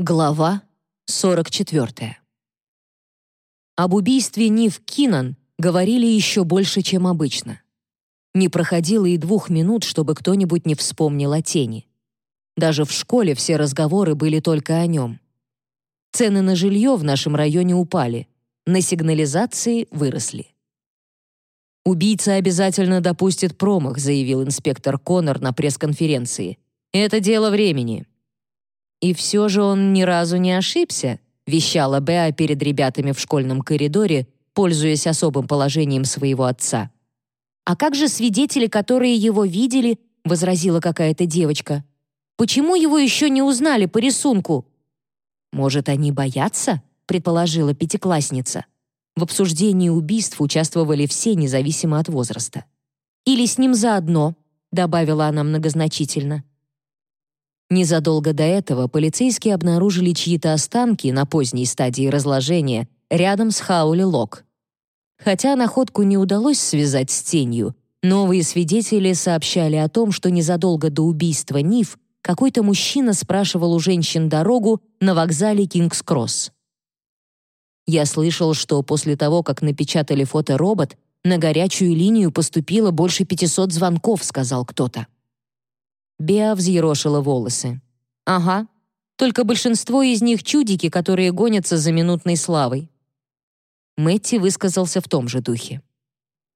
Глава 44. Об убийстве Нив Кинан говорили еще больше, чем обычно. Не проходило и двух минут, чтобы кто-нибудь не вспомнил о тени. Даже в школе все разговоры были только о нем. Цены на жилье в нашем районе упали, на сигнализации выросли. «Убийца обязательно допустит промах», заявил инспектор Коннор на пресс-конференции. «Это дело времени». «И все же он ни разу не ошибся», вещала Беа перед ребятами в школьном коридоре, пользуясь особым положением своего отца. «А как же свидетели, которые его видели?» — возразила какая-то девочка. «Почему его еще не узнали по рисунку?» «Может, они боятся?» — предположила пятиклассница. В обсуждении убийств участвовали все, независимо от возраста. «Или с ним заодно», — добавила она многозначительно. Незадолго до этого полицейские обнаружили чьи-то останки на поздней стадии разложения рядом с Хаули Лок. Хотя находку не удалось связать с тенью, новые свидетели сообщали о том, что незадолго до убийства Ниф какой-то мужчина спрашивал у женщин дорогу на вокзале Кингс-Кросс. Я слышал, что после того, как напечатали фоторобот, на горячую линию поступило больше 500 звонков, сказал кто-то. Беа взъерошила волосы. «Ага. Только большинство из них чудики, которые гонятся за минутной славой». Мэтти высказался в том же духе.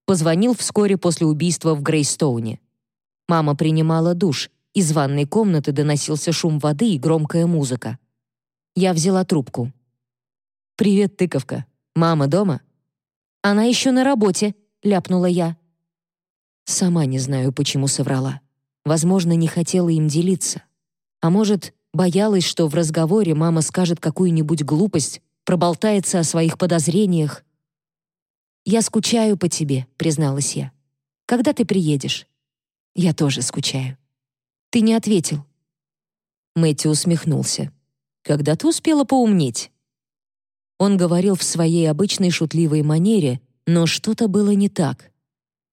Позвонил вскоре после убийства в Грейстоуне. Мама принимала душ, из ванной комнаты доносился шум воды и громкая музыка. Я взяла трубку. «Привет, тыковка. Мама дома?» «Она еще на работе», — ляпнула я. Сама не знаю, почему соврала. Возможно, не хотела им делиться. А может, боялась, что в разговоре мама скажет какую-нибудь глупость, проболтается о своих подозрениях. «Я скучаю по тебе», — призналась я. «Когда ты приедешь?» «Я тоже скучаю». «Ты не ответил». Мэтью усмехнулся. «Когда ты успела поумнеть?» Он говорил в своей обычной шутливой манере, но что-то было не так.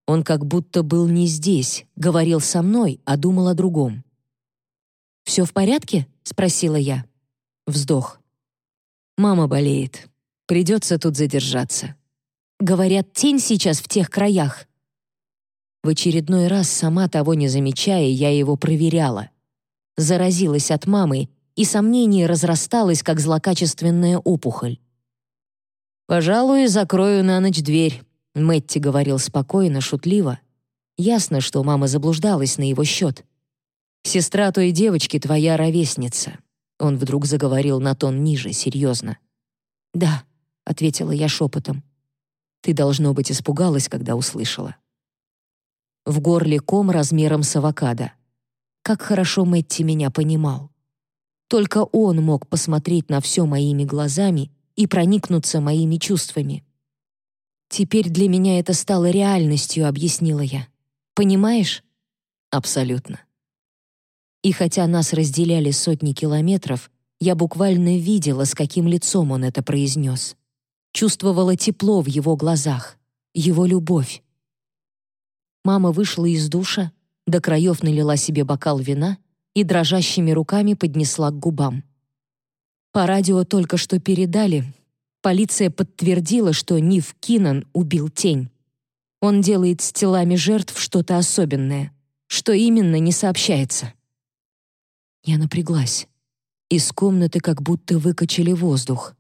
Он как будто был не здесь, говорил со мной, а думал о другом. «Все в порядке?» — спросила я. Вздох. «Мама болеет. Придется тут задержаться». Говорят, тень сейчас в тех краях. В очередной раз, сама того не замечая, я его проверяла. Заразилась от мамы, и сомнение разрасталось, как злокачественная опухоль. «Пожалуй, закрою на ночь дверь», Мэтти говорил спокойно, шутливо. Ясно, что мама заблуждалась на его счет. «Сестра той девочки твоя ровесница». Он вдруг заговорил на тон ниже, серьезно. «Да», — ответила я шепотом. «Ты, должно быть, испугалась, когда услышала». В горле ком размером с авокадо. Как хорошо Мэтти меня понимал. Только он мог посмотреть на все моими глазами и проникнуться моими чувствами. «Теперь для меня это стало реальностью», — объяснила я. «Понимаешь?» «Абсолютно». И хотя нас разделяли сотни километров, я буквально видела, с каким лицом он это произнес. Чувствовала тепло в его глазах, его любовь. Мама вышла из душа, до краев налила себе бокал вина и дрожащими руками поднесла к губам. По радио только что передали, Полиция подтвердила, что Нив Кинан убил тень. Он делает с телами жертв что-то особенное. Что именно, не сообщается. Я напряглась. Из комнаты как будто выкачали воздух.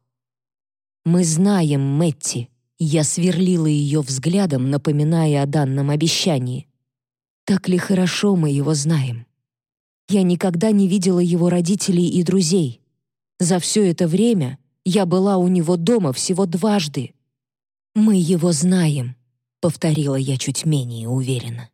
«Мы знаем Мэтти», — я сверлила ее взглядом, напоминая о данном обещании. «Так ли хорошо мы его знаем?» Я никогда не видела его родителей и друзей. За все это время я была у него дома всего дважды. Мы его знаем, повторила я чуть менее уверенно.